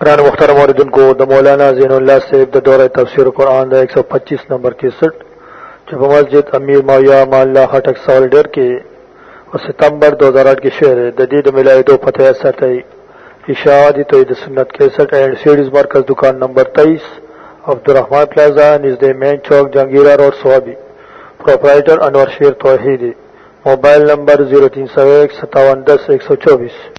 قرآن مختار موردن کو دا مولانا زین اللہ صاحب دا دور تفسیر قرآن دا 125 نمبر کی سٹ چپ مسجد امیر مویا ماللہ خٹک سوال ڈر کی او ستمبر 2008 کې شعر د دې د ملایې دوه پته یې ساتي اشاعتی توحید سنت 61 اینڈ سیډز مرکز دکان نمبر 23 عبدالرحمن پلازا نږدې مین چوک جنگیرا روډ سوابي پرپرایټر انور شیر توحیدی موبایل نمبر 03015710124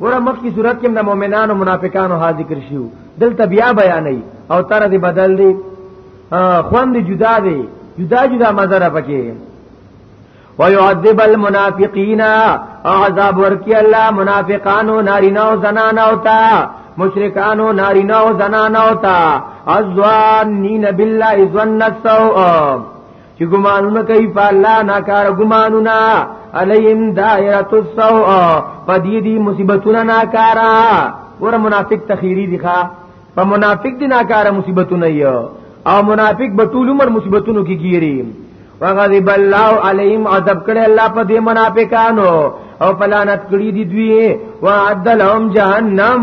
ګوره مخکې صورت کې د مؤمنانو منافقانو ها ذکر شیو دلته بیا بیانې او تر دې بدل دی خوند جدا دی جدا جدا مزره پکې ويعذب المنافقين او عذاب ورکی الله منافقانو نارینه او زنانه او تا مشرکانو نارینه او زنانه او تا ازوان نین بالله ظن السوء چې ګمانونه کوي په الله نه کار ګمانونه علیم دایره السوء پدې دي مصیبتونه نه کارا ور منافق تخیری دي ښا په منافق دي نه کارا مصیبتونه یو او منافق به ټول عمر مصیبتونو کې گیری وغضب الله عليهم عذاب کړي الله په دې منافقانو او پلانت کړي دي دوی وعد لهم جهنم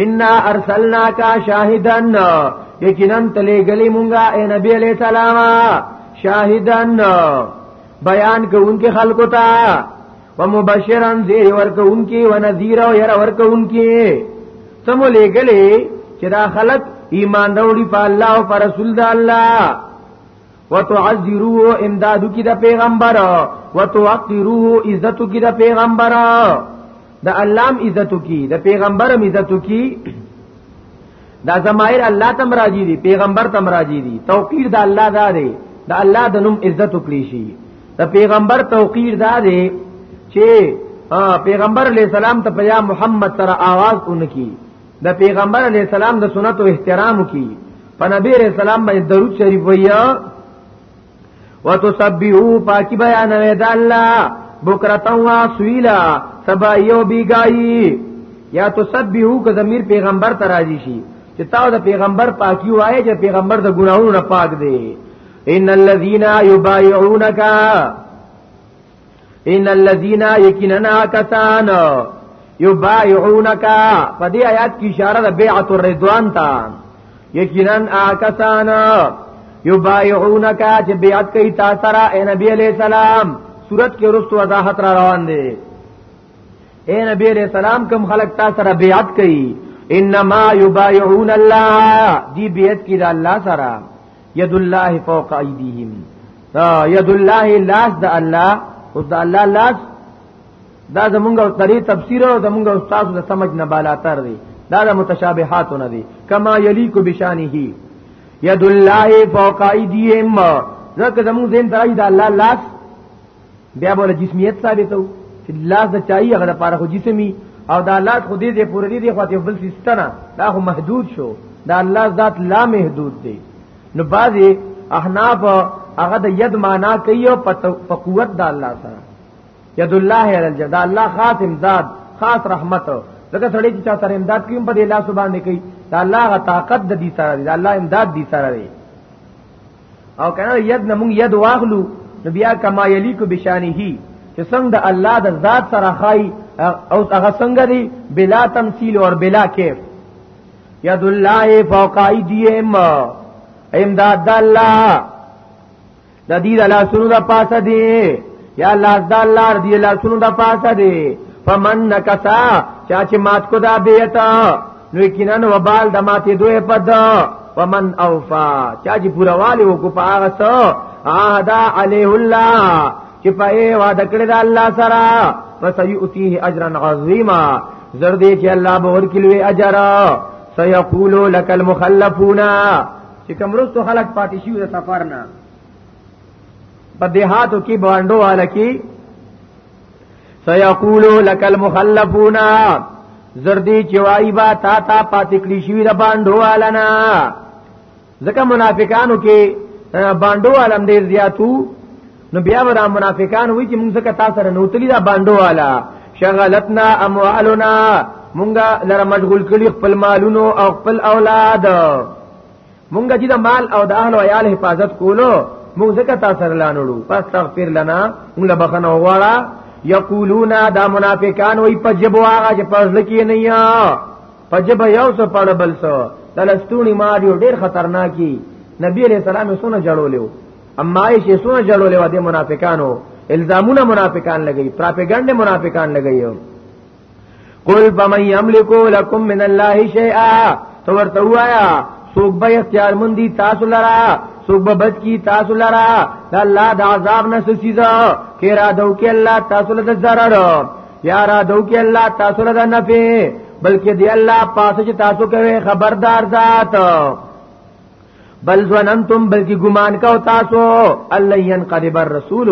ان ارسلناک شاهدن یقینا تلې غلې مونږه اے نبی علیہ السلام شاهدن بیان کوونکې خلکو ته ومبشرا زیر ورکوونکې ونذیر او ير ورکوونکې سمو لګلې چې دا خلک ایمان وروړي په الله او پر رسول الله وتعذروه امدادو کی دا پیغمبر وتوقروه عزتو کی دا پیغمبر دا اللام عزتو کی دا پیغمبرم عزتو کی دا زمائر الله تم راجی دی پیغمبر تم راجی دی توقیر دا الله دا دی دا الله د نوم عزت وکړي شي دا پیغمبر توقیر دا دی چې پیغمبر علیہ السلام ته پیغام محمد تر आवाज اونکی د پیغمبر علی السلام د سنت او احترام کی په نبی علی السلام باندې درود شریف ویا وتسبحو پاکی بیان وی د الله بکرتا وا سویلا سبا یو بیگای یا تسبحو که ضمیر پیغمبر ته راځي شي چې تاسو د پیغمبر پاکی وایي چې پیغمبر د ګناهونو نه پاک دی ان الذين يبايعونك ان الذين يكننا كسان يبايعونك فدي آیات کی اشاره ده بیعت الرضوان تا یقینا آکسان یبایعونک چې بیعت کوي تا سره اے نبی علیہ السلام صورت کې رست وضاحت را روان دي اے نبی علیہ السلام کوم خلق تا سره بیعت کوي انما یبایعون الله دی بیعت کی دا الله سره ید الله فوق ایدیهم ید الله لاس د الله او د الله لاس دا زمونږ او تری تفسیر او زمونږ استاد د سمج نه بالا تر دی دا د متشابهات نه دی کما یلیک بشانه ید الله فوق ایدیهم ځکه زمونږ دین درای د الله لاس بیا بوله جسمیت ثابتو چې لاس د چای هغه لپاره خو جسمی او دا لاس خو دې دې پوره دې دې خواته بل سیستنه دا خو محدود شو دا الله ذات لا محدود دی نو بعضی احناف هغه د ید معنا کوي او په قوت د الله سره ید الله علی الجدا الله خاص امداد خاص رحمت لکه سړی چې چا سره امداد کوي په دې لاس باندې کوي دا الله غ طاقت د دې سره دی دا الله امداد دې سره دی او کنه ید نه مونږ ید واخلو نو بیا کما یلیک بشانه چې څنګه د الله د ذات سره خای او هغه څنګه دی بلا تمثيل اور بلا کیف ید الله فوق ایدیهم امداد د الله د دې له سونو د پاسه دی یا الله د الله دې له سونو د پاسه دی فمن نکسا چا چې مات کو دا بیتا نو یقینا وبال د ماتې دوی په دا ومن اوفا چا چې پورا والي وکړو په هغه څه عهدا علیه الله چې په وعده کړی د الله سره فسيؤتيه اجرا عظیما زر دې چې الله به ورکړي اجر سيقول لك المخلفون چې کوم رستو خلق پاتې شي د سفر نه په دهاتو کې باندو والا کې سيقولو لك المخلفون زردی چوای با تا تا پاتې کلی شوی را باندو علنا ځکه منافقانو کې باندو علم ډیر زیاتو نو بیا ورا منافقان وی چې موږ ځکه تاسو سره نوتلی دا باندو والا شغلتنا اموالنا مونږه لره مشغول کړي خپل مالونو او خپل اولاد مونږ چې د مال او د اهل او عیال حفاظت کولو مونږ ځکه تاسو سره لانړو پس تغفر لنا مونږ له بخنه وغواړه یقولون دا منافقان وای پجب واغه چې پزل کې نه یا پجب یو څه پړ بل څه دلستونی ما دی ډیر خطرناکي نبی علیہ السلام سونه جړولیو اما یې سونه جړولیو د منافقانو الزامونه منافقان لګي پروپاګاندا منافقان لګي قل فمن يملك لكم من الله شيئا تو ورته وایا سوک به اختیار مندي تاسو لرا سوک به بچ کی تاسو لرا د الله د عذاب نه سسیزا کې را دو کې الله تاسو له ضرر یا را دو کې الله تاسو له نفع بلکې دی الله پاسه چې تاسو کوي خبردار ذات بل ظننتم بلکی ګمان کو تاسو الله ينقلب الرسول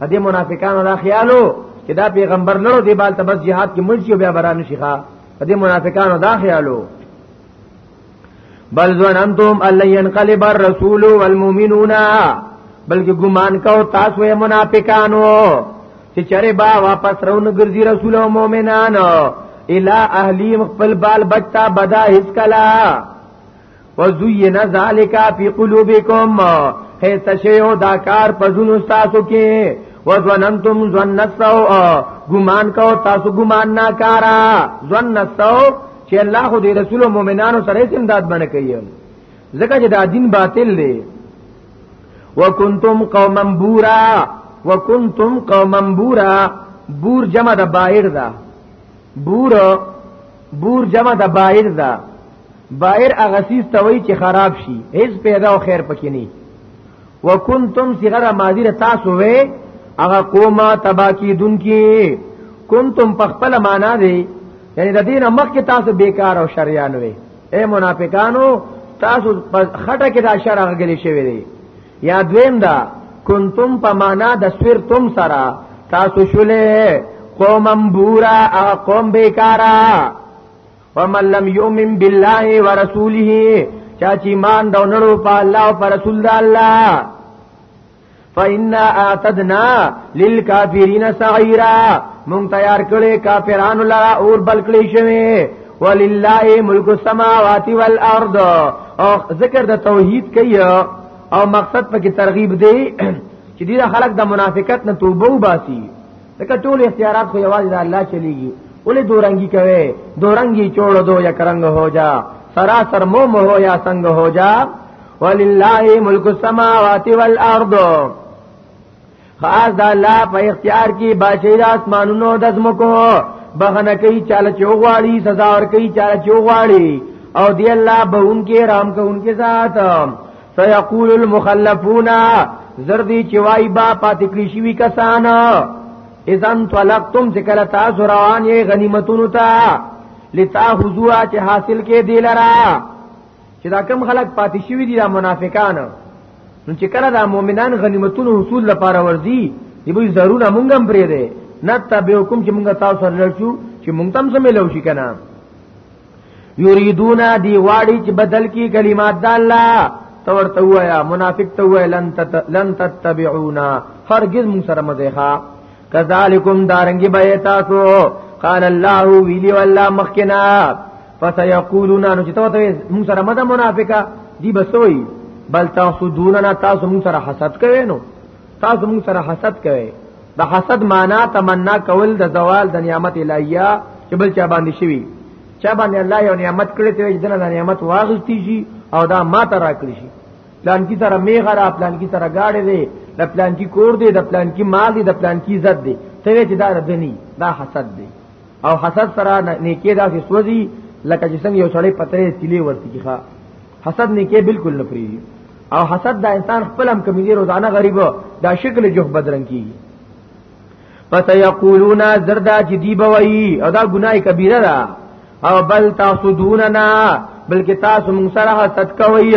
دې منافقانو دا خیالو چې دا پیغمبر لړو دی بال تبس jihad کې ملشي بیا برانه شيخه دې منافقانو دا خیالو بل ظننتم الله ينقلب الرسول والمؤمنون بلکې ګمان کو تاسو یې منافقانو چې چرې با واپس رون ګرځي رسول او مؤمنانو الا اهلیم خپل بال بچتا بدا هیڅ کلا وزینا ذالک فی قلوبکم خیست شیو دا کار پزون استاسو کې وظننتم ظن السو ګمان کو تاسو ګمان نه کارا ظن السو چې الله خو دې رسول او مؤمنانو سره امداد باندې کوي ځکه چې دا دین باطل دی وکنتم قوما بورا وکنتم قوما بورا بور جمع د بایر دا بور بور جمع د بایر دا بایر اغسیز توي چې خراب شي هیڅ پیدا او خیر پکې نه وکنتم صغرا ماضی ر تاسو وې هغه قومه تبا کی دن کی کنتم پخپل معنا دی یعنی د دینه مخ کې تاسو بیکار او شریان وې اے منافقانو تاسو خټه کې دا شر غلې شوی دی یا دویم دا کنتم په معنا د سویر تم سرا تاسو شولې قومم بورا قوم بیکارا ومن لم يؤمن بالله ورسوله چا چې ایمان دا نړو په الله او پر رسول دا الله فإنا آتدنا للكافرين سعيرا مونږ تیار کړي کافرانو لپاره اور بل کړي شوی ولله ملک السماوات والارض او ذکر د توحید کوي او مقصد پکې ترغیب دی چې دې خلک د منافقت نه توبه وباسي دغه ټول اختیارات خو یوازې د الله چلیږي ولې دورنګي کوي دورنګي چوڑ دو یا کرنګ هو جا سراسر موم هو یا سنگ هو جا ولله ملک السماوات والارض خاص د الله په اختیار کې بادشاہي د اسمانونو د زمکو بخنه کوي چاله چوغواړي سزا ور کوي چاله چوغواړي او دی الله به اونکي رام کوونکي ذات سيقول المخلفون زردی چوای با پات کړی شوی کسان اذن طلقتم چې کله تاسو روان یې غنیمتونو ته لتاخذوا چې حاصل کې دی لرا چې دا کم خلک پات شوی دي دا منافقان نو چې کله دا مؤمنان غنیمتونو حصول لپاره ورځي دی به ضرور مونږ هم پرې ده نتبعکم چې مونږ تاسو سره لړچو چې مونږ تم سمې لوشي کنه یریدون دی واړی چې بدل کی کلمات د الله تو ورته وایا منافق ته وای لن تت لن تتبعونا هرگز مون سره مزه ښا کذالکم دارنګي به تاسو قال الله ویلی والله مخکنا فسيقولون انو چې ته ته مون سره مده منافقه دی بسوي بل تاسو دوننا تاسو مون سره حسد کوي نو تاسو موږ سره حسد کوي د حسد معنا تمنا کول د زوال د نعمت الهیه چې بل چا باندې شوی چا باندې الله یو نعمت کړی ته چې دنه نعمت واغستی شي او دا ما ته راکړي شي پلان کی سره میغه را پلان کی سره گاډه دی د پلان کی کور دی د پلان کی مال دی د پلان کی عزت دی ته چې دا ردنی دا حسد دی او حسد سره نیکی دا سوزي لکه چې څنګه یو سړی پترې تیلې ورته کیخه حسد نه کې بالکل نه پری او حسد دا انسان خپل هم کمیږي روزانه غریب دا شکل جوه بدرنګ کیږي فسيقولون زردا چې دی بوي او دا ګناي کبیره ده او بل تاسو دوننا بلکې تاسو موږ سره حسد کوي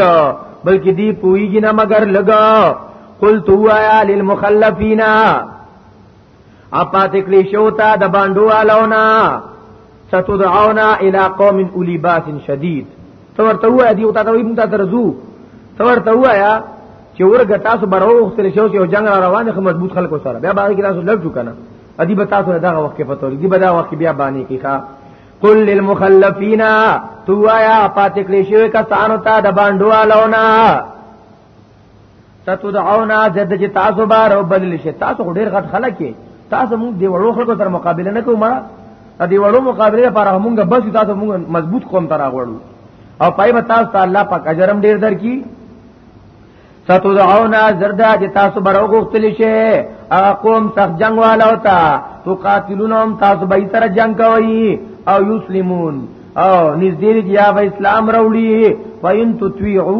بلکې دی پويږي نه مگر لګا قلت وایا للمخلفینا اپات کلی شو تا د باندو علونا ستدعونا الى قوم اولی باس شدید تو ورته وای دی او تا ته ویم تا ترزو تو ورته وایا چې ورګه تاسو برو خپل شو چې جنگ را روان خو مضبوط خلکو سره بیا باغی کې تاسو لږ کنه ادي به تاسو دغه وخت کې پتو دي به دا وخت بیا باندې کې ښا قل للمخلفین تو وایا پاتې کلی شو کسانو ته د باندو علونا تتدعونا زد چې تاسو بار او بلل شي تاسو ډیر غټ خلک یې تاسو موږ دی وړو خلکو سره مقابله نه کوو ما دی وړو مقابله لپاره موږ بس تاسو موږ مضبوط قوم تر غوړو او پای به تاسو ته الله پاک اجرم ډیر درکې ستدعونا زردا چې تاسو بار او غختلی شي هغه قوم سخت جنگ والا وتا تو قاتلونهم تاسو به تر جنگ کوي او یسلمون او نږدې یا به اسلام راوړي فین تطیعو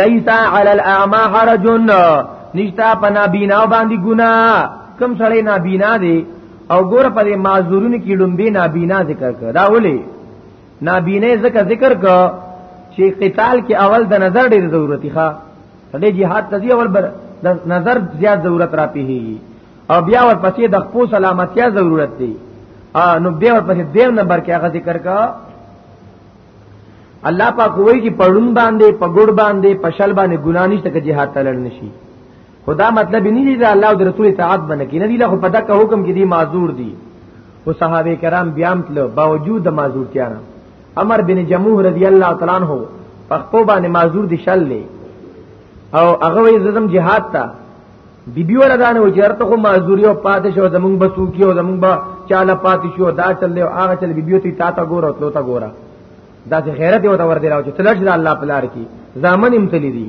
لیسا علی الاعما حرج نشتا په نابینا باندې ګنا کم سړی نابینا دی او ګور په دې معذورونو کې لومبي نابینا ذکر کړ دا ولې نابینه ذکر ذکر کړ چې قتال کې اول د نظر ډېر ضرورتي ښا دې jihad ته اول بر د نظر زیات ضرورت را پیږي او بیا ورپسې د خپل سلامتیا ضرورت دی نو بیا ورپسې دیم نمبر کې هغه ذکر کا الله پاک وایي چې پړون باندې پګړ باندې پشل باندې ګنا نشته چې جهاد تلل نشي خدا مطلب نه دی دا الله او رسول اطاعت باندې کې نه دی له په دغه حکم کې دی معذور دي او صحابه کرام بیا هم تل باوجود د معذورتیا نه عمر بن جموح رضی الله تعالی عنہ په خپل باندې معذور دي شل او هغه وی زدم جهاد ته بی بی ولا دانه و چیرته خو معذوری او پاتې شو زمونږ بسو کیو زمونږ با چاله پاتې شو دا چل له هغه چل بی بی ته تا تا ګور او تلو تا ګورا دا چې خیرت یو تا ور دی راو چې تلل شي الله پلار کی زامن هم تللی دي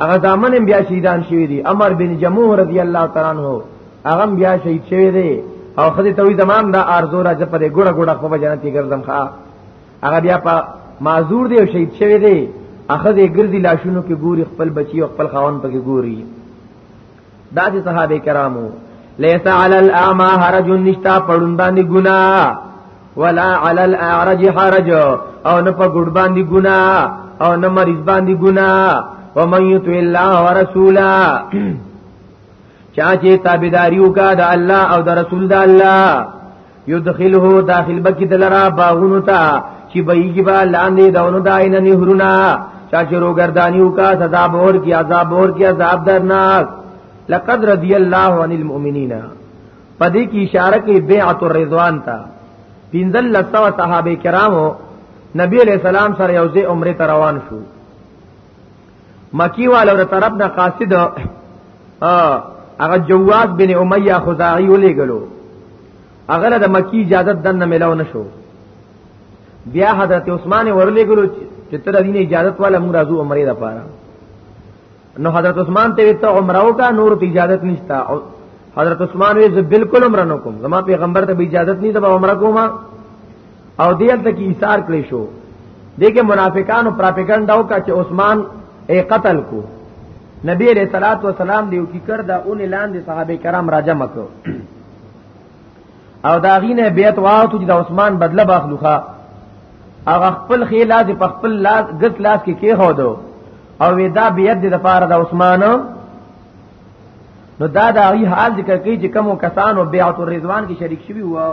هغه زامن هم بیا شهیدان شوی دي عمر بن جموح رضی الله تعالی عنہ هغه بیا شهید شوی دی او خدای ته وي زمام دا ارزو راځه په ګړه ګړه خو جنت کې ګرځم ښا هغه بیا په معذور دی او شهید شوی دی اخذ یې ګرځي لاشونو کې ګوري خپل بچي او خپل خاون پکې ګوري دا چې صحابه کرامو ليس على الاعمى حرج نشتا پړون باندې ګنا ولا على الاعرج حرج او نه په ګډ باندې ګنا او نه مریض باندې ګنا ومن يطع الله ورسوله چا چې تابعداري وکړه د الله او د رسول د الله يدخله داخل بکی دلرا باغونو تا چې بېږي با لاندې دونو داینه نهرونه چا چې روګردانی وکړه سزا بور کی عذاب بور کی عذاب درناک لقد رضي الله عن المؤمنين پدې کې اشاره کې بیعت الرضوان تا پینځل لسو صحابه کرامو نبی علیہ السلام سره یوځه عمره روان شو مکی والو د طرف نه قاصد هغه جواز بن امیہ خزاعی ولېګلو هغه د مکی اجازه دنه ملاو نشو بیا حضرت عثمان ورلېګلو چې تر دې نه اجازه والا موږ راځو عمره ده پاره نو حضرت عثمان ته ته عمره وکا نور ته اجازه نشتا حضرت عثمان وی زه بالکل عمره نکوم زما پیغمبر ته به اجازه نه ده عمره کومه او دیل تک ایثار کړی شو دغه منافقانو پراپګاندا وکړه چې عثمان ای قتل کو نبی علیہ الصلات والسلام دیو کی کړ دا اون لاندې صحابه کرام راجم کړو او دا غینه بیت واوتو چې د عثمان بدله باخلوخه هغه خپل خیلا د خپل لاس غت لاس کې کې هو دو او دا بیت د پاره د عثمان نو دا دا غی حال ذکر کوي چې کوم کسانو بیعت الرضوان کې شریک شوی وو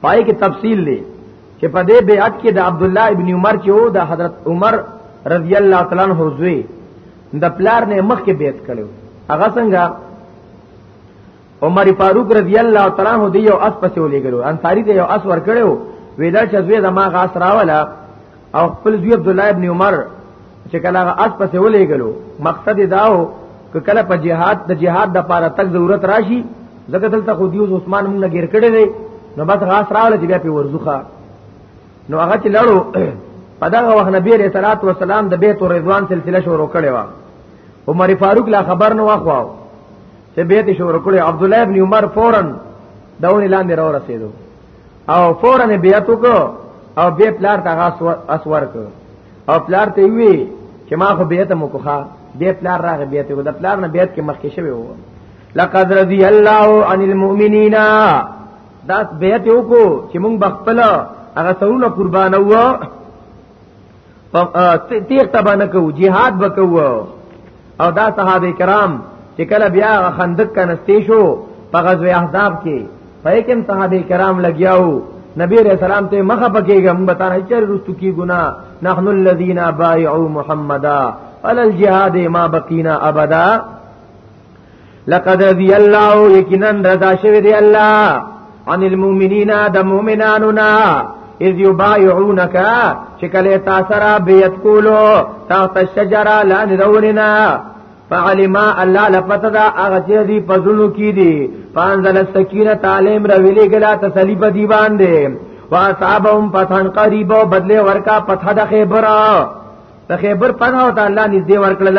پای کې تفصیل دی چې په دې بیعت کې د عبد الله ابن عمر چې وو د حضرت عمر رضی الله تعالی عنہ زوی د پلار نه مخ کې بیعت کړو هغه څنګه عمر فاروق رضی الله تعالی عنہ دی یو اس پسې ولېګلو انصاری دی یو اس ور کړو ویدا چې زوی زما غاس راولا او خپل زوی عبد الله ابن عمر چې کله هغه اس پسې ولېګلو مقصد دا و ک کله په جهاد د جهاد د پاره تک ضرورت راشي ځکه دلته خو دیوز عثمان موږ غیر کړی دی نو بس غاس راول چې بیا په ورزوخه نو هغه چې لړو په دغه وخت نبی عليه صلوات و سلام د بیت رضوان سلسله شروع کړې و عمر فاروق لا خبر نو واخواو چې بیت شروع کړې عبد الله ابن عمر فورن داونې لاندې را ورسېدو او فورا بیعت وکړو او بیا پلار ته اسور کړ او پلار ته وی چې ما خو بیعت مو کوخه بیا پلار راغی بیعت وکړ د پلار نه بیعت کې مخکې شوی و لقد رضي الله عن المؤمنين دا بیعت وکړو چې مونږ بخپل هغه سرونه قربانو تیغ تبا نکو جهاد بکو او دا صحابه کرام چې کله بیا خندق کنستی شو په غزوه احزاب کې په کوم صحابه کرام لګیاو نبی رسول سلام ته مخه پکېږه موږ تا نه چر رستو کی ګنا نحن الذين بايعوا محمدا على الجهاد ما بقينا ابدا لقد ابي الله یقینا رضا شوی دی الله عن المؤمنین د مؤمنانو نا اذ یبایعونک چې کله تاسو را بیعت کولو تحت الشجره لاندې دورنا فعلما الله لپته دا هغه چې دی پزلو کې دي فانزل السکینه تعلیم را ویلې ګلا تسلی په دی باندې واصحابهم فتحن قریب او بدله ورکا فتح د خیبر د خیبر پناه ته الله نږدې ورکړل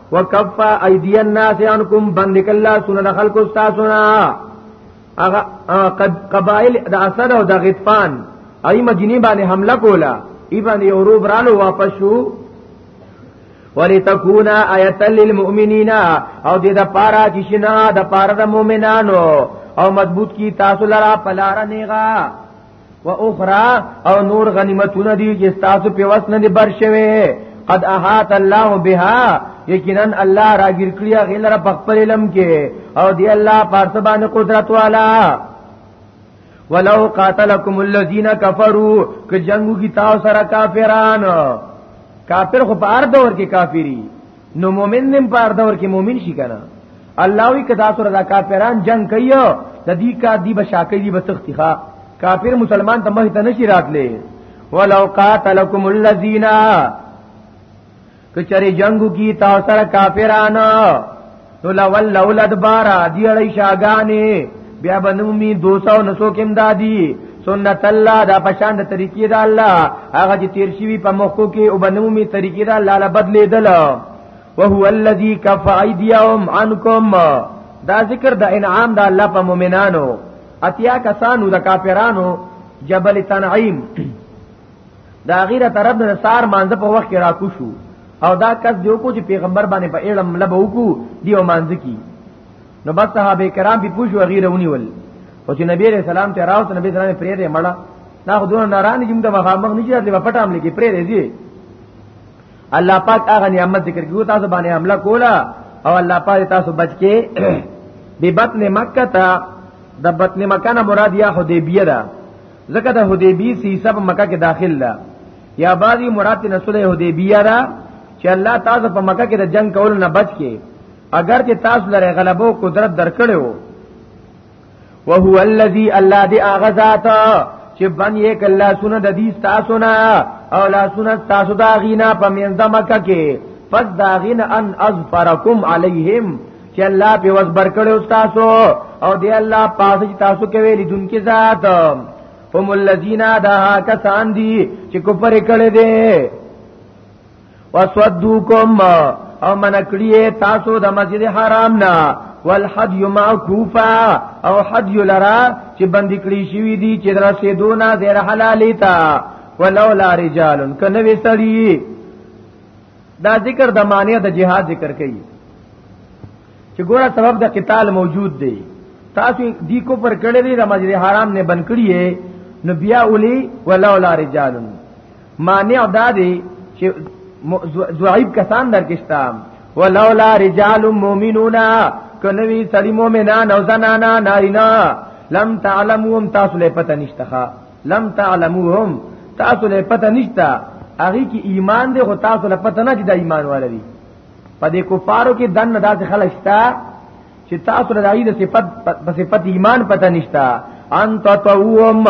وکفا ایدی الناس عنکم بند کلا سن د خلق استاسنا اغه قد قبائل د اسد او د غطفان ای مدینه باندې حمله کولا ای باندې اوروب رالو واپس شو ولتكونا آیه للمؤمنین او دې د پارا چې شنا د پارا د مؤمنانو او مضبوط کی تاسو لرا پلار نیغا و اخرى او نور غنیمتونه دي چې تاسو په وس نه دي بر شوي قد احاط الله بها یقینا الله راګر کړی غیلره په خپل علم کې او دی الله پارس باندې قدرت والا ولو قاتلکم الذین کفروا ک جنگو کی تاسو سره کافران کافر خو په ار دور کې کافری نو مؤمن نیم پار دور کې مؤمن شي کنه الله وی کدا سره دا کافران جنگ کوي د دې کا دی بشاکې دی بتختی ښا کافر مسلمان ته مه ته نشی راتلې ولو قاتلکم الذین کچری جنگو کی تاسو سره کافرانو نو لول لولد بارا دی اړی شاګانی بیا بنومی 200 نسو کم دادی سنت الله دا پشان د طریقې دا الله هغه چې تیر شوی په مخکو کې او بنومی طریقې دا الله لا بدلیدل وهو الذی کف ایدیهم عنکم دا ذکر د انعام دا الله په مؤمنانو اتیا کسانو د کافرانو جبل تنعیم دا غیره طرف د سار مانځ په وخت کې راکو شو او دا کس دیو کو چې پیغمبر باندې په اړه ملب وکړو دیو مانځ کی نو بس صحابه کرام به پوښو غیره ونی ول او چې نبی رسول سلام ته راوته نبی سلام پرې دې مړه نا خدونه ناران جیم ته مخامخ نشي راتلی په پټام لګي پرې دې دی الله پاک هغه نعمت ذکر کیو تاسو باندې حمله کولا او الله پاک تاسو بچ کې به بطن مکه ته د بطن مکه نه مراد یا حدیبیه ده ځکه د حدیبی سیسه په مکه کې داخل ده یا بعضی مراد نه صلح حدیبیه ده چې الله تاسو په مکه کې د جنگ کول نه بچ کې اگر چې تاسو لره غلبو قدرت درکړو وهو الذی الله دی اغه ذات چې بن یې کله سونه د دې تاسو نه او لا سونه تاسو دا غینا په منځ مکه کې پس دا غینا ان اظفرکم علیهم چې الله په وس برکړې او تاسو او دی الله پاسه چې تاسو کې ویلې دن کې ذات هم الذین دا کسان دي چې کوپر کړي دي وسودوکم او منکړي تاسو د مسجد حرام نه والحدی معکوفا او حدی لرا چې بندی کړی شوی دی چې در رسیدونه زیر حلالې تا ولولا رجال کنه وسړي دا ذکر د معنی د جهاد ذکر کوي چې ګوره سبب د قتال موجود دی تاسو دی کو پر کړی دی د مسجد حرام نه بن کړی نو بیا اولی ولولا رجال مانع دا دی چې ضعیف کسان درکشتا ولولا رجال مؤمنون کنوی سړی مؤمنان او زنانا نارینا لم تعلمون تاسو له پته نشته لم تعلموهم تاسو له پته نشتا هغه کې ایمان دی خو تاسو له پته نه چې دا ایمان ولري په دې کفارو کې دنه داسې خلک شته چې تاسو له دایې د صفت په صفت ایمان پته نشتا ان تطوهم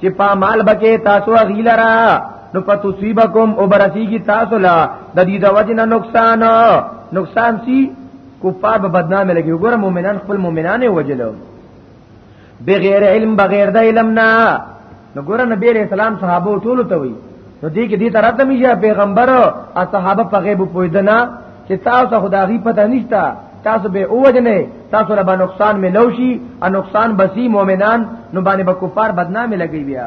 چې په مال بکې تاسو غیلرا نو پتوسیبکم او برسیږي تاسو لا د دې د وجنه نقصان نقصان سی کفار به بدنامه لګي وګوره مؤمنان خپل مؤمنانه وجلو بغیر علم بغیر د علم نه نو ګور نبی علیہ السلام صحابه ټول ته وی نو دې کې دې تر ته میشه پیغمبر او صحابه په غیب پویدنه چې تاسو خدایي پته نشتا تاسو به اوجنه تاسو ربا نقصان ملوشي او نقصان بسی مؤمنان نو باندې به کفار بدنامي لګي بیا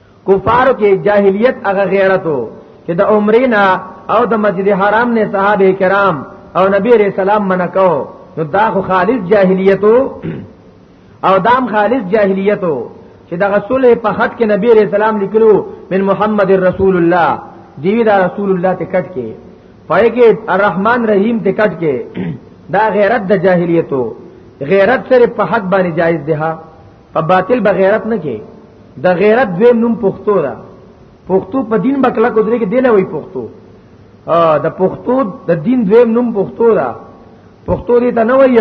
کفارو کې جاهلیت هغه غیرتو چې د عمرینا او د مسجد حرام نه صحابه کرام او نبی رسول سلام منکو نو دا خو خالص جاهلیتو او دام خالص جاهلیتو چې د رسول په خط کې نبی رسول سلام لیکلو من محمد رسول الله دیوی دا رسول الله ته کټ کې پای کې الرحمن رحیم ته کټ کې دا غیرت د جاهلیتو غیرت سره په حق باندې جایز دی ها په باطل بغیرت نه کې د غیرت دوی نوم پښتو ده پښتو په دین بکلا کو درې کې دی لوي پښتو ا د پښتو د دین دوی نوم پښتو ده پښتو دې ته نه وایي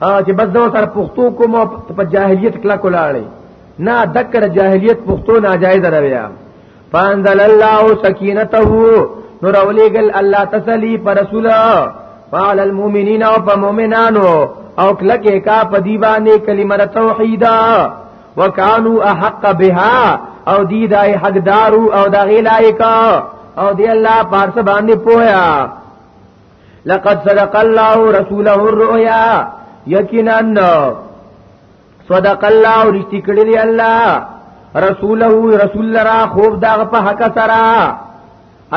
ا چې بس دا سره پښتو کوم په جاهلیت کلا کولاړي نه دکړه جاهلیت پښتو ناجایز ده بیا فانزل الله سکینته نور اولیګل الله تسلی پر رسول فعل المؤمنین او په مؤمنانو او کلکه کا په دی باندې کلمه توحیدا وکانو احق بها او دی دای حقدارو او د غیلایکا او دی الله پارس باندې پویا لقد صدق الله رسوله الرؤيا یقینا صدق الله او رښتې کړی دی الله رسوله رسول را خوب دا په حق سره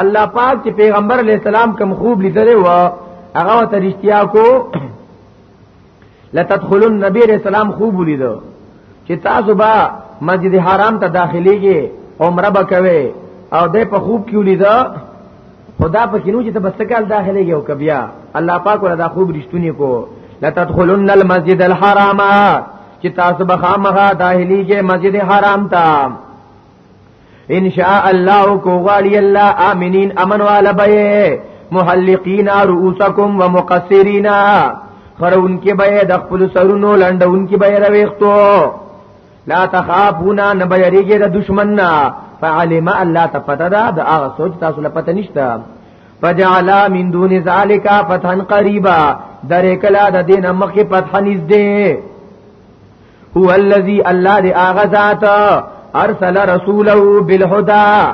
الله پاک چې پیغمبر علی السلام کوم خوب لیدل و هغه ته رښتیا کو لتدخلن نبی علیہ السلام خوب لیدو چې تاسو با مسجد حرام ته داخليږي عمره بکوي او د په خوب کې ولیدا خدا په کینو چې ته بس کال داخله یو کبیا الله پاک وردا خوب رښتونی کو لتدخلن المسجد الحرام چې تاسو به خامخا داخلي کې مسجد حرام ته ان شاء الله کو غالي الله امنين امن والا به محلقین رؤسکم ومقصرین خرون کې به د خپل سرونو لندون کې به رويختو لا تخافونا نبیریږي د دشمن نه فعلم الله تپتا دا د هغه سوچ تاسو له پته نشته فجعل من دون ذالک فتحا قریبا درې کلا د دین مخه فتح نږدې هو الذی الله دی هغه ذات ارسل رسوله بالهدى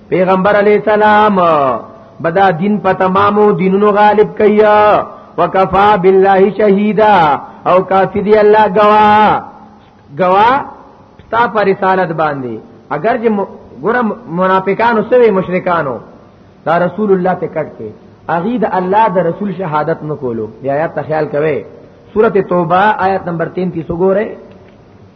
پیغمبر علی السلام بدا دین په تمامو دینونو غالب کیا وکفا بالله شهیدا او کافی دی الله گوا گوا تا پر رسالت باندې اگر چې ګور منافقانو سوی مشرکانو دا رسول الله ته کټ کې اغي د الله د رسول شهادت نکولو دی آیات ته خیال کوي سورته توبه آیت نمبر 33 وګورئ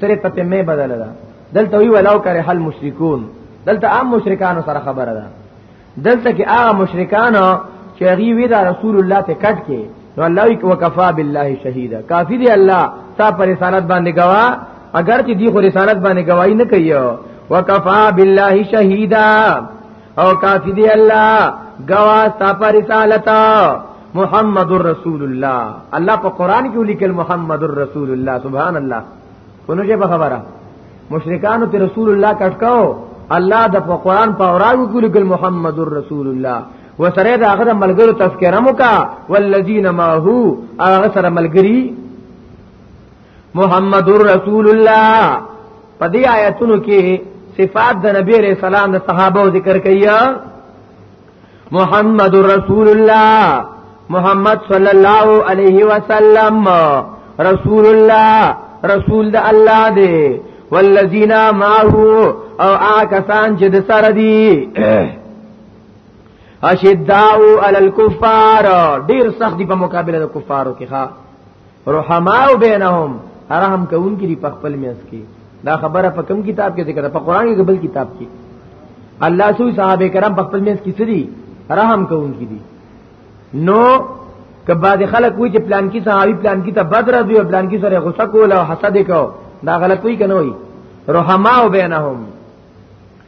سره پته مې بدل ده دلته وی ولاو کرے حل مشرکون دلته عام مشرکانو سره خبره ده دلته کې هغه مشرکانو چې غي وی دا رسول الله ته کټ کې نو الله یک وکفا بالله شهیدا کافی دی الله تا پر رسالت باندې گواه اگر چې دی خو رسالت باندې گواہی نه کوي وکفا بالله شهیدا او کافی دی الله گواه تا پر رسالت محمد رسول الله الله په قران کې ولیکل محمد رسول الله سبحان الله کونه چې په خبره مشرکانو ته رسول الله کټکاو الله د قران په اوراغو کې ولیکل محمد رسول الله وسره دا هغه ملګرو تذکرہ مکا والذین ما هو هغه سره ملګری محمد رسول الله په دې آیتونو کې صفات د نبی رسول الله د صحابه ذکر کړي محمد رسول الله محمد صلی الله علیه وسلم رسول الله رسول د الله دی والذین معه او آکسان چې د سره دی اشداء علی الكفار ډیر سخت دی په مقابله د کفارو کې ښا رحماء بینهم رحم کوونکې دي په خپل میاس کې دا خبره په کوم کتاب کې ذکر ده په قران کې بل کتاب کې الله سو صحابه کرام په خپل میاس کې سړي رحم کوونکې دي نو کبا د خلک وی چې پلان کې صحابي پلان کې ته بدر دی او پلان کې سره غصه کول او حسد کو دا غلط وی کنه وی رحماء بینهم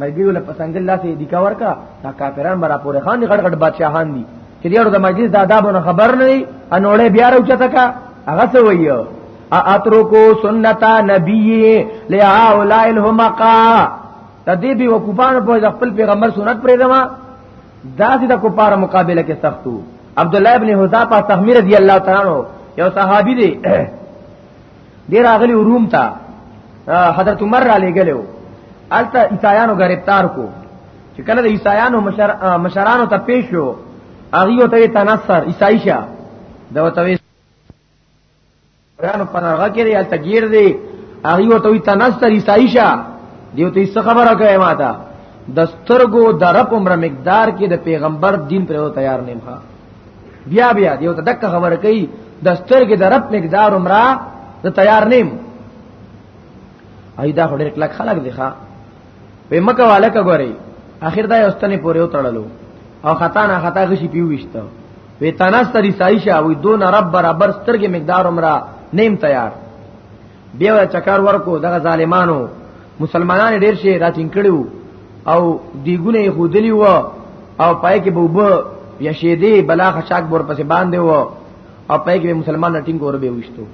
ملګریو له پسنګل لاسه دی کا ورکا دا کافران برا پورې خان دي غړ غړ بادشاہان دي چې دیړو د مجلس د آدابونو خبر نه دي انوړې بیا راوچته کا هغه څه وایو اترکو سنتا نبی لیا اولائل همقا تدې به وکوپان په خپل پیغمبر سنت پرې دما داسې د کوپار مقابله کې سختو عبد الله ابن حذافه تحمیر رضی الله تعالی عنہ یو صحابي دی ډیر اغلی روم ته حضرت عمر را لګلو الته عیسایانو گرفتار کو چې کله د عیسایانو مشر مشرانو ته پیش شو هغه ته تنصر عیسائی شه دا وتوي رانو پنارغه کړي الته گیر دی هغه ته تنصر عیسائی شه دیو ته څه خبره کوي ما ته د سترګو د رب عمر مقدار کې د پیغمبر دین پر تیار نه ښه بیا بیا دیو ته دک خبر کوي د سترګې د رب مقدار عمره ته تیار نیم ایدا هډر کلک خلک دی ښا په مکه والا کا غوري اخر دا یوستنې پورې وتړلو او خطا نه خطا غشي پیوښته وی تناستری سایشه وی دون رب برابر سترګې مقدار عمره نیم تیار بیا ولا چکر ورکو دغه ظالمانو مسلمانان ډیر شي راټینګ کړو او دیګونه یې خودلی و او پای کې بوبه یا شیدې بلا خشاک بور پسې باندې و او پای کې مسلمان راټینګ اور به وشتو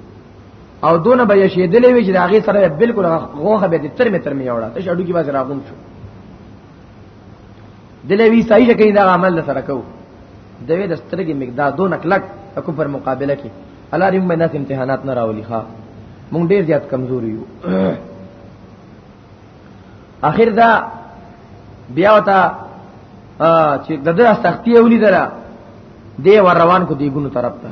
او دونه به شیدلې وی چې هغه سره بالکل غوخه به تر متر می وړه ته شډو کې باز راغون شو دلې وی صحیح کې دا عمل سره کو دوی د سترګې مقدار دونه کلک کو پر مقابله کې الله دې موږ نه امتحانات نه راولي ښا موږ ډیر زیات کمزوري یو اخر دا بیا وتا چې دغه سختي ولې درا دی ور روان کو دی ګونو طرف ته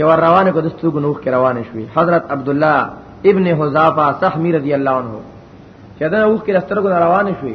چې ور روانه کو د ستوګ نوخ کې روان شوې حضرت عبد الله ابن حذافه صحمی رضی الله عنه چې دا اوخ کې سترګو روان شوې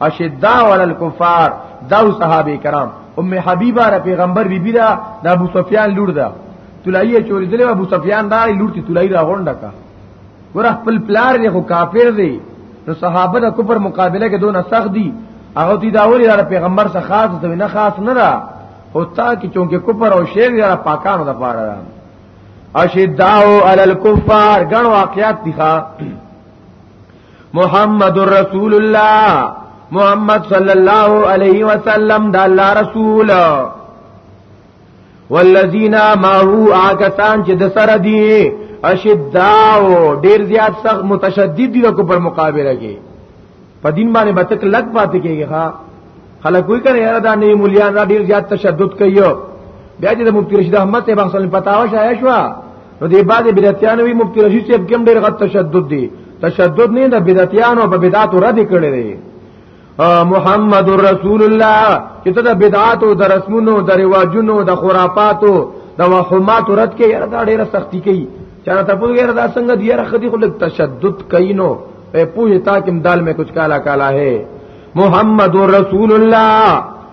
اشداء علی الكفار دا صحابه کرام ام حبیبه را پیغمبر بی بی دا د ابو سفیان لور ده تلایه چوری دل ابو سفیان دا لور تی تلای را غونډه کا ور خپل پلار دی خو کافر دی نو صحابه د کفر مقابله کې دون سخت دي هغه دی دا ولی را پیغمبر څخه خاص ته نه خاص نه را او تا کې چونکه کفر او شیر یا پاکانو د پاره ده اشداء علی الكفار غن واقعات دي ښا محمد رسول الله محمد صلی الله علیه وسلم د الله رسول والذین ما هو آکسان چې د سره دی اشداء ډیر زیات سخت متشدد دي کو پر مقابله کې په دین باندې بتک لګ پاتې کېږي ها خلک وی کړي یاره دا نه مليان را ډیر زیات تشدد کوي بیا چې د مفتی رشید احمد ته بحث پتاوه شایع شو نو دې بعد بدعتانو وی مفتی رشید صاحب کوم ډیر غت تشدد دی تشدد نه د بدعتانو په بدعت رد کړی دی محمد رسول الله چې ته د بدعاتو د رسمونو د رواجونو د خرافاتو د وهمات رد کې یاره دا ډیره سختی کوي چا ته پوهه یاره دا څنګه دی یاره خدي خو لږ تشدد کوي نو په پوهه تا کې دال مې کچھ کالا کالا ہے محمد رسول الله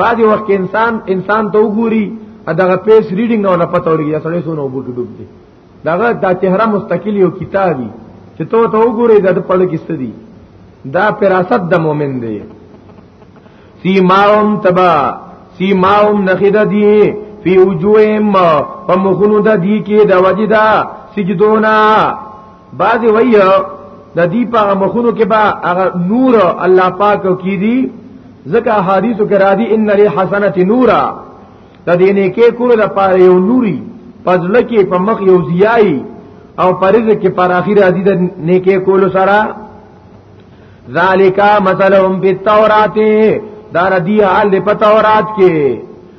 بعضی وخت انسان انسان ته وګوري دغه پیس ریډینګ او نه پته ورګي سړی سونه وبو کې ډوب دي دغه د چهره مستقلی او کتابي چې ته ته وګوري د پړ کې ستدي دا فراست د مؤمن دی سیماهم تبا سیماهم نخید دی فی وجوهم فمخنو د دی کې د وجدا سجدونا بعد وی د دې په مخونو کې با هغه نور الله پاک کی دي ځکه احادیثو کې را دي ان لري حسنات نورا د دې نه کې کول د پاره یو نوري پزله کې په مخ یو زیای او پرز کې پر اخر راځي د نیکه کول سره ذالک مثلهم بالتورات دار دی حال په تورات کې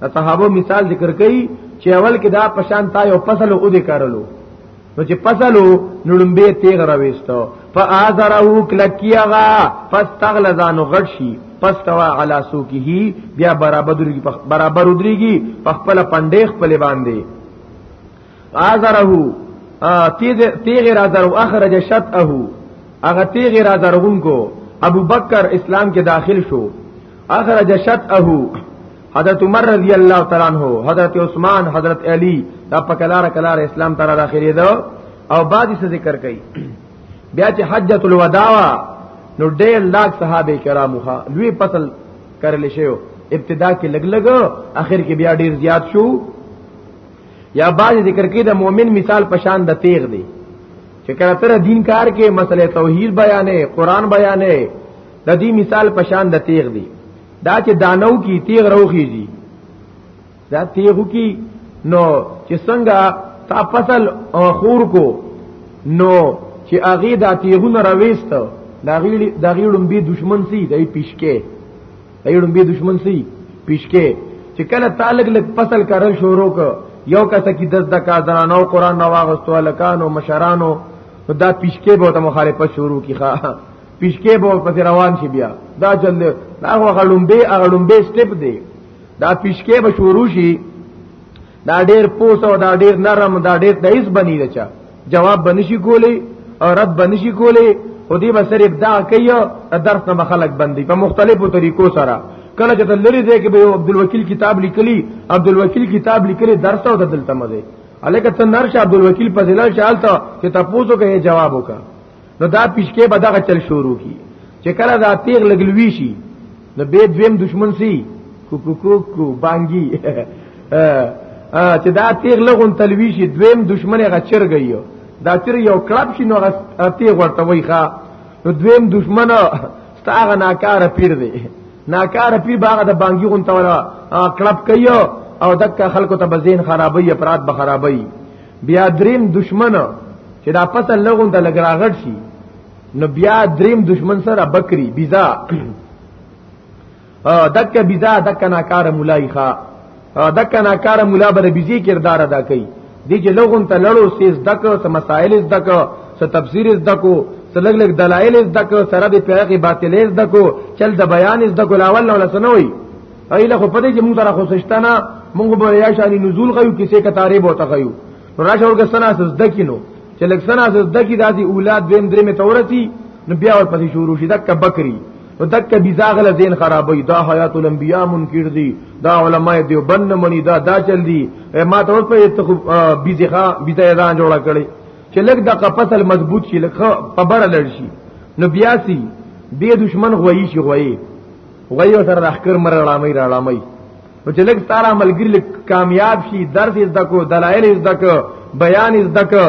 د صحابه مثال ذکر کړي چې اول کې دا پشان تا یو فصل او دې کارلو نو چې فصل نو لمبه تیغ راويستو فآذره کلکیغا فاستغلظان غشي فاستوى على سوقه بیا برابر درګي برابر درګي په خپل پندې خپل باندې آذره تیغ تیغ را درو اخرج شطه هغه تیغ را درغون کو ابو بکر اسلام کې داخل شو اخرج شطه حضرت عمر رضی الله تعالی عنہ حضرت عثمان حضرت علی دا په کلار کلار اسلام تر داخلي دو او بعد څه ذکر کړي بیا چې حجۃ الوداع نو ډېر لاک صحابه کرامو ها لوی فصل کرل شیو ابتدا کې لګ لګ اخر کې بیا ډېر زیات شو یا بعد ذکر کې د مؤمن مثال پشان د تیغ دی چې کله تر دین کار کې مسله توحید بیانې قران بیانې د دې مثال پشان د تیغ دی دا چې دانو کی تیغ روخیږي دا تیغو کی نو چې څنګه تا فصل خور کو نو چې اغه دا تیغونه رويست دا غیړ دا غیړم به دشمن سي دای پیشکه غیړم به دشمن سي پیشکه چې کله تعلق لک فصل کرل شروع کو یو کته کی دز د کا زنانو قران نو واغستو لکانو مشرانو دا پیشکه به ته مخالفت شروع کی ښا پیشکې به پس روان شي بیا دا چل دی دا هغه غړومبه هغه غړومبه سټپ دی دا پیشکې به شروع شي دا ډیر پوس او دا ډیر نرم دا ډیر دایس بنی دچا جواب بنشي کولی او رد بنشي کولی او دې به صرف دا کوي درس نه خلق بندي په مختلفو طریقو سره کله چې لری دی کې به عبد الوکیل کتاب لیکلی عبد الوکیل کتاب لیکلی درس او دلته مزه الکه ته نرش عبد الوکیل په ځلال شالته چې تاسو ته جواب وکړه نو دا پیشکې به دغه چل شروع کی چې کله دا تیغ لګلوي شي نو به دویم دشمن سي کو کو کو کو بانګي چې دا تیغ لغون تلوي شي دویم دشمن هغه چر گئی دا چر یو کلب شي نو هغه تیغ ورته وای ښا نو دویم دشمن ستاغه ناکار پیر دی ناکار پیر باغه د بانګي غون ته ولا کلب کوي او دک خلکو ته بزین خرابوي افراد به خرابوي بیا دریم دشمن چې دا پته لغون د لګراغټ شي نو بیا دریم دشمن سره بکری بیزا دک بیزا دک ناکار مولای ښا دک ناکار مولا بر بیزی کردار ادا کوي دی چې لغون ته لړو سیز دک سم مسائل از دک سم تفسیر از دکو سلګ لګ دلایل از دک سره به پیغه باطل از دکو چل د بیان از دکو لاول ولا سنوي ایله خو پدې چې موږ تر خو سشتنا موږ به یا شانی نزول غيو کیسه کتارې بو تا غيو نو راشه ورګه سنا سز دکینو چې لک سنا سز دکی داسي اولاد دیم درې می تورتی نو بیا ور پسې شروع شي دک بکری نو دک بزاغل زین خرابوي دا حیات الانبیاء منکر دي دا علماء دیو بند منی دا دا چل دي ما ته ور په ته بزخه بزای ځان جوړ کړي چې لک د قفصل مضبوط شي لک په بر لړ شي نو بیا سي دې دشمن غوي شي غوي وایو سره راخکر مر راړامي راړامي نو چې لګ ستاره ملګری لګ کامیاب شي درس زده کو دلایل زده کو بیان زده کو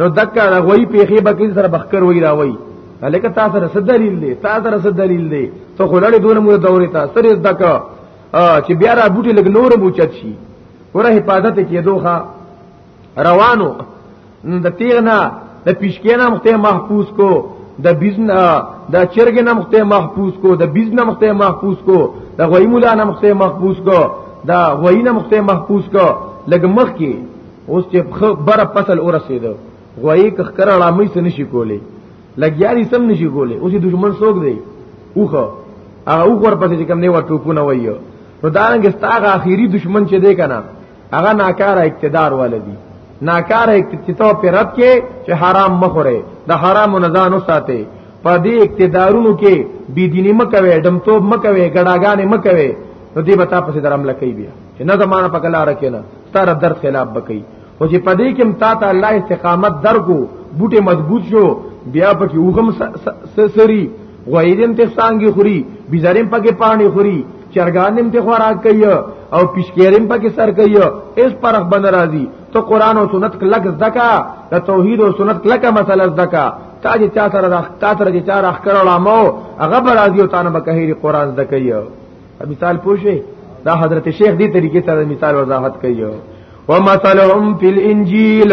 نو دکا غوي پیخي بکې سره بخکر وای راوي الکه تاسو سره څه دلیل دی تاسو سره څه دلیل دی ته خلړې دونه مو دورې تاسو سره زده کو چې بیا را بوټي لګ نور بوچت شي ور حفاظت کېدو ښا روانو د تیغنا د پیشکینا مخته محفوظ کو د بزن د چرګ نه مخته محفوظ کو د بزن مخته محفوظ کو د غوی مولا نه مخته محفوظ کو د غوی نه مخته محفوظ کو لګ مخ کې اوس چې بره فصل اور رسیدو غوی کخکره لامی سن شي کولی لګیا دي سم نشي کولی اوس دشمن سوګ دی اوخه هغه اوخور پسې کوم نه ور ټوپونه وایو نو دا رنګ ستاغه اخیری دشمن چې دی کنه هغه ناکاره اقتدار ولدي ناکاره اقتدار په رد کې چې حرام مخوره د حرام نه ځان وساته په دې اقتدارونو کې بی دینی مکوي دمتوب مکوي ګډاګانې مکوي نو دې بتا پسې درم لکې بیا چې نه زمانہ په کلار کې نه ستاره در خلاف بکې او چې په دې کې متا ته الله استقامت درکو بوټه مضبوط شو بیا پکې وګم سری غویدن ته سانګي خوري بيزارم پکې پانی خوري چرګانم ته خوراک کوي او پیشکیرم پکې سر کوي اس پرخ بن راضي ته قران او سنت کلک زدکا د توحید او سنت کلک مسله زدکا تا چې چا سره راخ تا سره چې چا راخ کړه علماء هغه بر راضي او تانه بکهيري قران زدکي مثال پوښي دا حضرت شیخ دې طریقې سره مثال وضاحت کوي ومثلهم فی الانجیل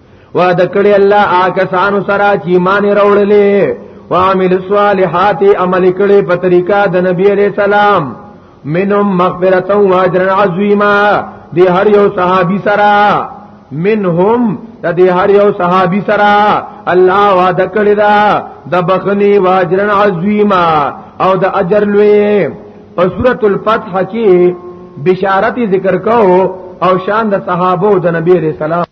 وعده کړی الله آکه سانو سره چې ایمان راوړلې وعمل الصالحات عمل کړي په طریقه د نبی عليه السلام منهم مغفرت او اجر عظیما دی هر یو صحابي سره منهم د دې هر یو صحابي سره الله وعده کړی دا د بخنی واجر عظیما او د اجر لوی په سورۃ الفتح کې بشارت ذکر کو او شان د صحابه او د نبی رسول الله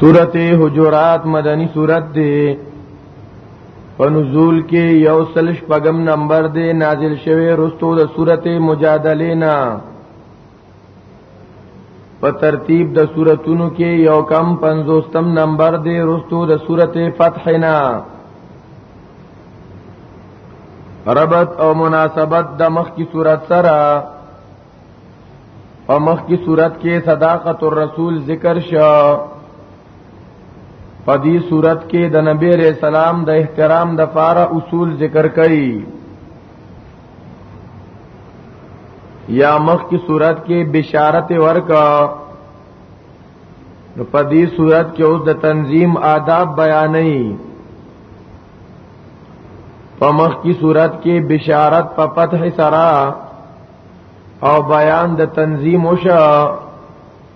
سورۃ حجرات مدنی سورۃ دی په نزول کې یو سلش پغم نمبر دی نازل شوی رستو د سورته مجادله نه په ترتیب د سوراتونو کې یو کم 50م نمبر دی رستو د سورته فتح نه ربط او مناسبت د مخ کی صورت سره او مخ کی صورت کې صداقت الرسول ذکر شو په دې صورت کې د نبی رسول سلام د احترام د فاره اصول ذکر کړي یا مخ کی صورت کې بشارت ورکا نو په دې صورت کې اوس د تنظیم آداب بیانې په مخ کی صورت کې بشارت په فتح سرا او بیان د تنظیم وشا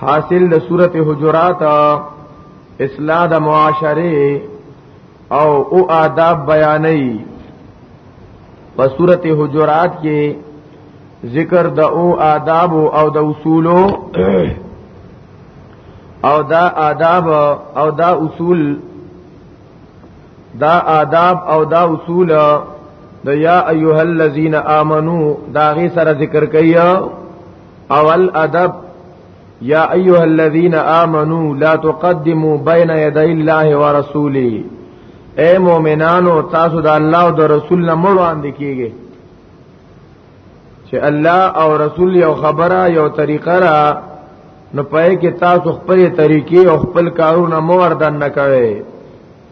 حاصل د صورت حجرات اصلاح د معاشره او او آداب بیانې په صورت حجرات کې ذکر د او آداب او د اصولو او دا آداب او دا اصول دا آداب او دا اصول د یا ایها الذین آمنو دا غي سره ذکر کیا اول ادب یا ایها الذین آمنو لا تقدموا بین یدی الله ورسوله اے مؤمنانو تاسو د الله او د رسول نه مړ وړاندې کیږئ چې الله او رسول یو خبره یو طریقه را نو پای کې تاسو خپل طریقې او خپل کارونه مور دن نه کوي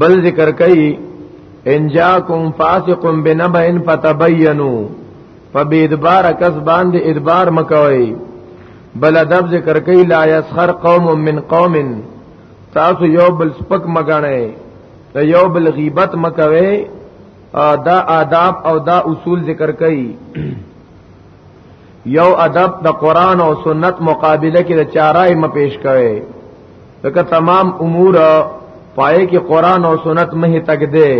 بل ذکر کوي ان جاءکم فاسق بنبئن فتبینوا فبادبار کس باندې ادبار مکوي بل ادب ذکر کوي لا يسخر قوم من قوم تاسو یو بل سپک مګنه ته یو بل غیبت مکوي دا آداب او دا اصول ذکر کوي یو ادب د قران او سنت مقابله کې د چارای م پیش کوي دغه تمام امور پائے کې قران او سنت مه تک دے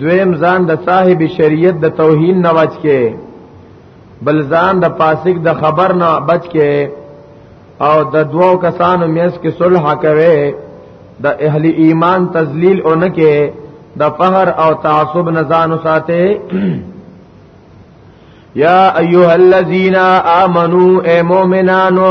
دویم ځان د صاحب شریعت د توهین نه بچ کې بل ځان د پاسک د خبر نه بچ کې او د دوو کسانو میس کې صلح کوي د اهل ایمان تذلیل او نه کې د فهر او تعصب نه ځان ساتي یا ایها الذین آمنو اے مومنانو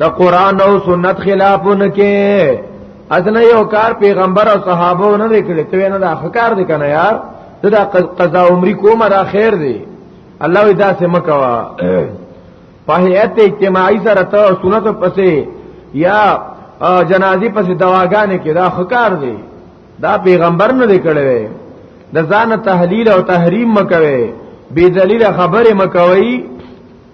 د قران او سنت خلافونه کې اذن یو کار پیغمبر او صحابه نه وکړي ته نه دا خکار دي کنه یار ته دا قضا عمرې کومه دا خیر دی الله وی دا سم کوا په هیئت اجتماعي سره ته سنت پسې یا جنازي پسې دواګانې کې دا خکار دی دا پیغمبر نه دی کړی د ځان تحلیل او تحریم مکوي بی دلیل خبره مکوي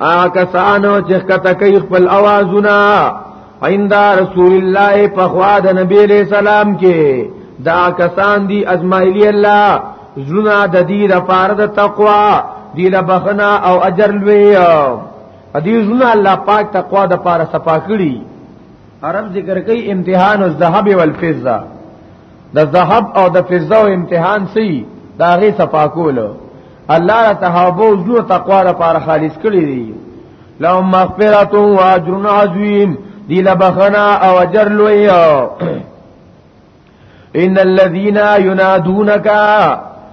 آ کسانو چې کته کوي خپل اوازونه عند رسول الله په خوا د نبی له سلام کې دا کسان دي ازمایلی الله زړه د دې د پاره د تقوا دی له بخنا او اجر لوي دې زړه الله پاک تقوا د پاره صفا کړی عرب ذکر کوي امتحان الذهب والفضه د ذهب او د فضه او امتحان سي دا غي صفاکول الله تهابو زو تقوا لپاره خالص کړی دی لهم مغفرت و اجر عظیم دی لبخنا او اجر لوی ان الذين ينادونك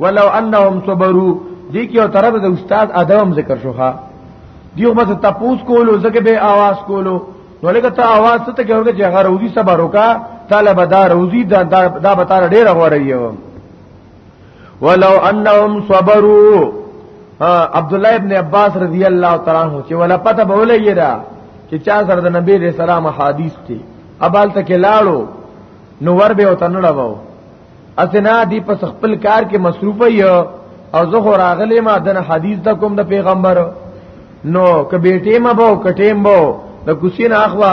ولو انهم صبروا دې کې او طرف د استاد ادم ذکر شوخه دیو بس تپوس کولو زکه به आवाज کولو ولګه ته आवाज ته کې ورګه چې هغه روزي صبر وکا طالب دا روزي دا دا به تار ډیر غوړیو ولو انهم صبروا عبد الله ابن عباس رضی الله تعالی عنہ چې ولا پته به ولې دا چې چا سره د نبی رسول الله حدیث ته ابال ته کې لاړو نو ور به وتنړاو اسنا دی پس خپل کار کې مصروف یو او زه خو راغلی ما دنه حدیث د کوم د پیغمبر نو ک بیٹې ما بو کټیم بو د کوسین اخوا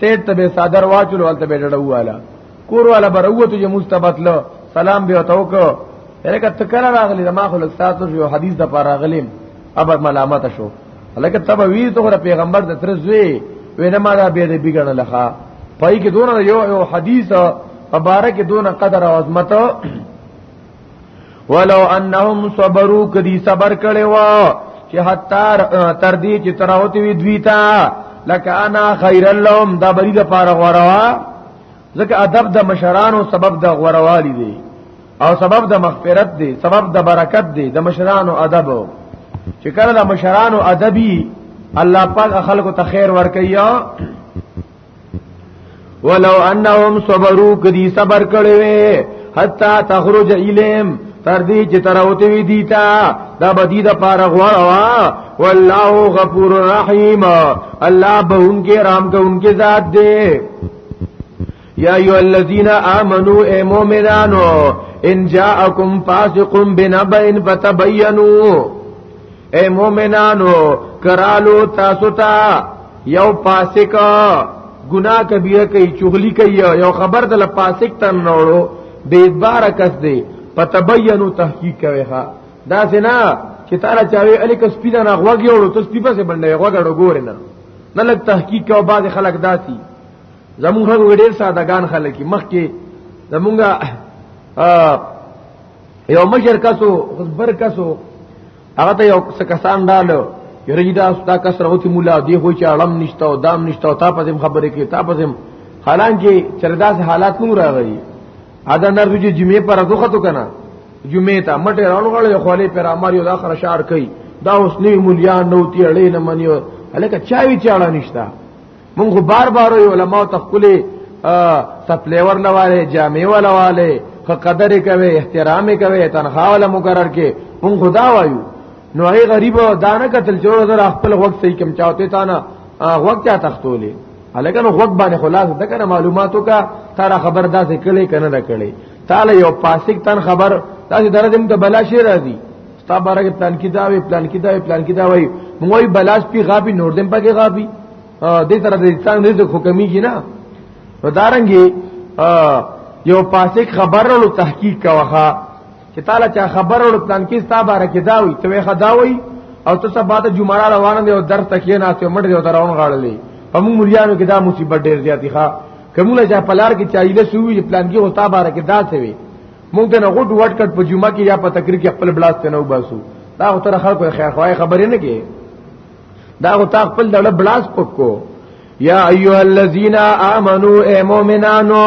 سیټ ته به صادر واچلو ولته به ډډه واله کور والا بروت چې مستبت له سلام به وتاو کو هرکه تکرار راغلی ما خو لک ساتو یو حدیث د پاره راغلیم ابد ملامت شو لکه تبا وی ته غره پیغمبر د تر زوی وینه ما دا به دې بګړه لخوا پای کې دونه یو یو حدیث مبارک دونه قدر او عظمت ولو انهم صبروا کدی صبر کړي وا چې حتا تر دې چې تراوتی وی دوی تا لکه انا خیر اللهم دا بری د پاره غوروا ځکه ادب د مشرانو سبب د غوروالی دی او سبب د مغفرت دی سبب د برکت دی د مشرانو ادب چې کله د مشرانو ادبي الله پاک خلکو ته خیر ورکړي ولو انهم صبروا کدي صبر کړي حتا تخرج الیم تر دې چې تر اوته وی دیتا دا بدی د پاره غواړوا والله غفور رحیم الله به انکه رحم کوونکې ذات دی یا ایو الذین آمنو اے مومنانو ان جاءکم فاسق بنبئن فتبینوا اے مومنانو کرالو تاسو ته یو فاسق گناہ کبیره کوي چغلی کوي یو خبر دل فاسق تن نوړو بے ادبار کس دی فتبینوا تحقیق کوي ها دا سنا چې تعالی چاوي الیک سپیدا نه غوږ یوړو ته سپی پسې باندې غوږ ډو ګورنه نه لګ تحقیق او بعض خلک داسي زمونږ هغه ډېر سادهګان خلک مخکې زمونږه یو مشر کسو خبر کسو هغه ته یو څه کسان دالو یریدا ستا کس راوتی مولا دی خو چې اړم نشته او دام نشته او تا پزم خبرې کې تا پزم حالانکه چرداس حالات نور راغلي ادا نه رجو جمعې پر غوخته کنه جمعې ته مټه راول غړې خولې پر امر یو د اخر شهر کوي دا اوس نی ملیا نو تی اړې نه منی هلکه چاوي چاړه نشتا مونږ بار بار علماء تخکلې سپلیور لواله جامع ولواله قدر کوي احترام کوي تنخواه ولا مقرر کې مونږ خدا وایو نو هغه غریب دانه قتل جوړ در خپل وخت صحیح کم چاوته تا نه وخت چا تختولې الګا نو غوږ باندې خلاص د کنه معلوماتو کا تر خبر داسې کړي کنه نه کړي تعالی یو پاسیک تن خبر تاسو درته موږ بلا شي راځي ستا بارګه پلان کی دا وی پلان کی دا وی پلان کی دا وی موږ بلاش پی غابي نور دم پکې غابي دې طرح د انسان رزق حکمي کی نه ودارنګي یو پاسیک خبر له تحقیق کا وخا چې تعالی چا خبر ور پلان کې ستا بار کې دا وي ته خداوي او ته سبا ته جمعه روان دی او در تکې نه ته مټ دی او درون غړلې په موږ مليانو کې دا مصیبت ډېر زیاتی ښا کومه چې پلار کې چایله سوي پلان کې هوتا بار کې دا څه وي موږ ته نه غټ وټ کټ په جمعه کې یا په تقریر کې خپل بلاس ته نه وباسو دا هو تر خلکو خیر خوای خبرې نه کې دا هو تا خپل دړه بلاس پکو یا ایها الذین آمنو اے مومنانو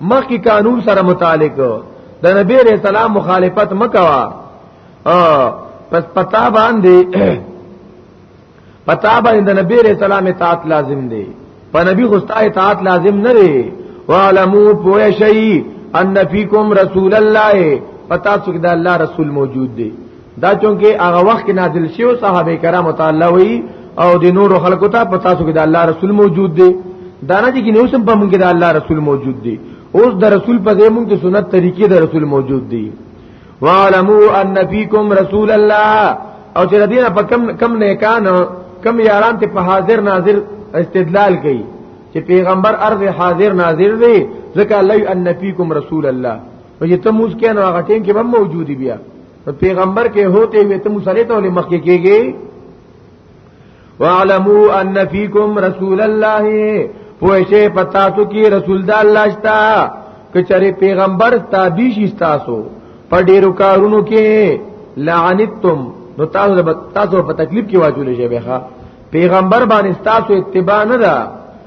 مخکې قانون سره متعلق د نبی رسول الله مخالفت مکوا پس پتا باندې پتا باندې د نبی رسول الله اطاعت لازم دی په نبی غوستا اطاعت لازم نه دی وعلمو پوه شئ ان فیکم رسول الله پتا څوک د الله رسول موجود دی دا چونکه هغه وخت کې نازل شیو صحابه کرام تعالی وی او د نور خلکو ته پتا سو کې د الله رسول موجود دی دا نه دي کې نو سم په مونږ کې د الله رسول موجود دی اوس د رسول په دې مونږ کې سنت طریقې د رسول موجود دی وعلمو ان فیکم رسول الله او چې دین په کم کم نه کان کم یاران ته په حاضر ناظر استدلال کوي چې پیغمبر ارض حاضر ناظر دی ځکه لای ان فیکم رسول الله وجه تموز کین هغه ټیم کې به موجودی بیا ته پیغمبر کې هوته وي ته مصلی ته ولې مخکې کېږي واعلموا ان فیکم رسول الله پوښې پتا تو کې رسول د الله شتا کچره پیغمبر تابع شي تاسو په ډیرو کارونو کې لعنتم نو تاسو تاسو په تکلیف کې واچول شي به پیغمبر باندې تاسو اتباع نه ده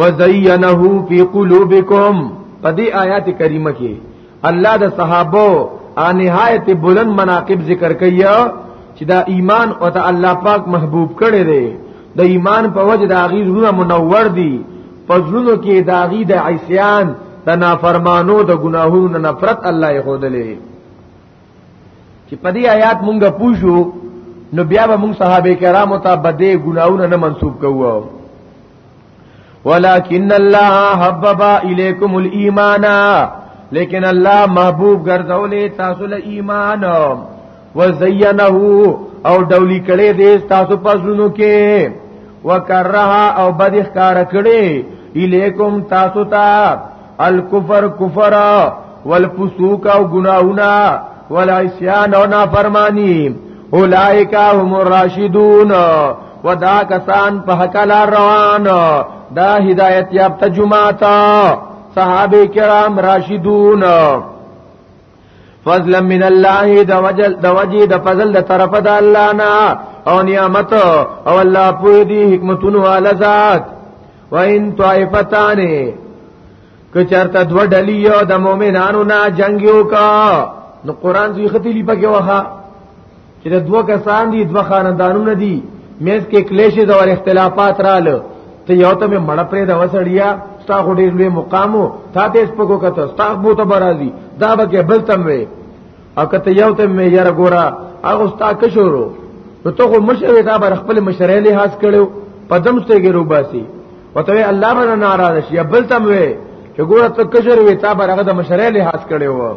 وزینه فی قلوبکم په دې آیات کریمه کې الله د صحابه ا نهایت بلند مناقب ذکر کوي چې دا ایمان او ته الله پاک محبوب کړي دي د ایمان په وجه د غیر روح منور دي پزړونو کې د غی د عیسیان د نافرمانو د ګناهونو نفرت الله یې خودلې چې په دې آیات مونږه پوښو نو بیا به مونږ صحابه کرامو ته بده ګناونه نه منسوب کوو ولكن الله حبب اليكم الايمان لیکن الله محبوب ګرځولې تاسو له ایمان وزینه او ډولی کړي دې تاسو په زړونو کې وکرها او بدخ کار کړي الیکم تاسو ته الکفر کفر والفسوق او گناهونه والعصيان او نافرمانی اولائک هم الراشدون ودا کسان په حق لار روان دا هدایت یافته جماعت صحابه کرام راشدون فضلا من الله د وجل د وجي د فضل د طرف د الله نه او نعمت او الله په دې حکمتونو والا ذات وان طائفتان که چرته دو ډلی یو د مؤمنانو نه جنگیو کا نو قران زی ختی لپاره وها چې د دوه کسان دي دوه خاندانونه دي مېز کې کلیشې د ور اختلافات رااله ته یو ته مړ پرې د وسړیا ستا خو ډېر لوی مقامو تا ته سپکو کته ستا بو ته برازي دا به کې بل تم وي او کته یو ته مې یاره ګورا هغه ستا کشورو نو ته خو مشره تا بر خپل مشره له حاصل کړو پدم ته ګرو باسي وته الله باندې ناراض شي بل تم وي چې ګوره ته کشر وي تا برغه د مشره له حاصل کړو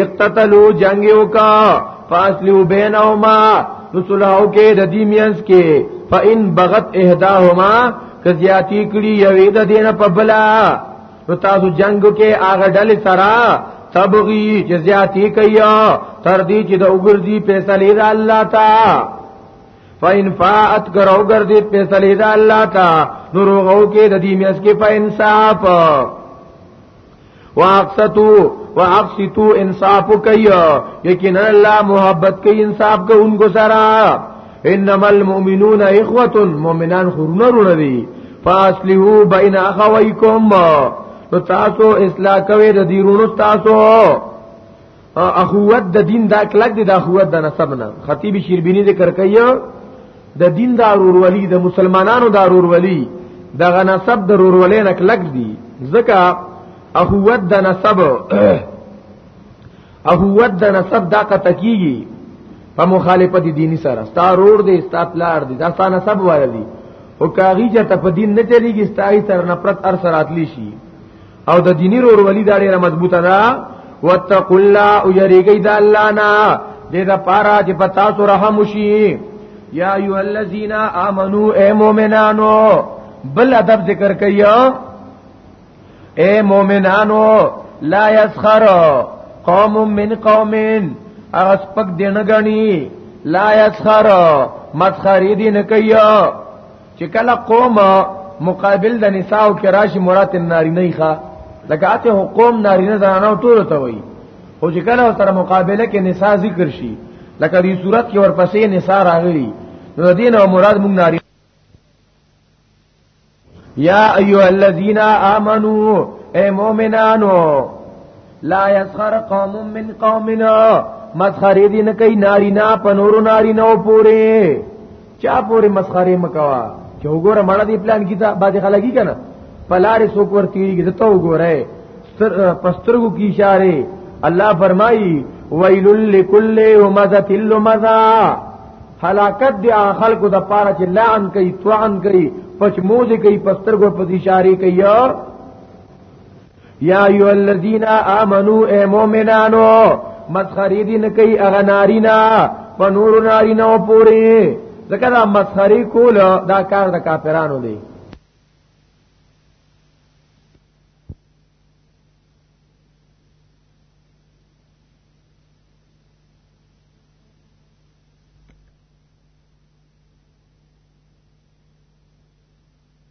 اقتتلو جنگ یو کا فاصلو بینهما نو صلحو کې د دې مینس کې فإن بغت احداهما کزیاتی کړي یوې د دین په بلا نو تاسو جنگ کې هغه ډلې سره تبغي چې زیاتی کوي تر دې چې د وګرځي فیصله د الله تا فإن فاءت کرو ګرځي فیصله د الله تا نو روغو کې د دې مینس کې په انصاف واقصتو واقصتو انصاف کوي یقینا الله محبت کوي انصاف کوونکو سره انما المؤمنون اخوه مؤمنان خورونه رونه دي فاصلحو بین اخویکم نو تاسو اصلاح کوي د دیرونو تاسو اخوت د دین دا کلک دی د اخوت د نسب نه خطیب شیربینی ذکر کوي د دین د ورورولي د مسلمانانو د ورورولي د غنسب د ورورولي نه کلک دی ځکه اخوت د نسب اخوت د نسب دا قطع کیږي په مخالفت دینی سره ستا رور دی ستا پلار دی دا ستا نسب وایي او کاغی چې ته په دین نه چلیږي ستای تر نفرت ار سراتلی شي او د دینی رورولي دا ډیره مضبوطه ده واتقوا الله او یریږئ د الله نه دې دا پارا چې پتا سو رحم وشي یا ایو الذین آمنو اے مومنانو بل ادب ذکر کیا اے مومنانو لا یسخر قوم من قوم اغس پک دین غنی لا یسخر مسخری دین کیا چې کله قوم مقابل د نساء او کراش مرات نارینه ښه لکه اته قوم نارینه زنانه ټول ته وایي او چې کله سره مقابله کې نساء ذکر شي لکه دې صورت کې ورپسې نساء راغلي نو دین او مراد موږ نارینه یا ایها الذین آمنو اے مومنانو لا یسخر قوم من قومنا مسخری دین کای نارینا پنور نارینو پوره چا پورې مسخره مکوا چې وګوره مړه دی پلان کیتا باندې خلګي کنه پلار سوک ور تیری کې ته وګوره پسترګو کی اشاره الله فرمایي ویل لکل همزه لمزا هلاکت دی خلکو د پاره چې لعن کوي توان کوي پچموز کوي پسترګو په اشاره کوي یا ایو الذین آمنو اے مومنانو مسخری دی نکی اغا نارینا پا نور نارینا و پوری ذکر دا مسخری کول دا کار دا کافرانو دی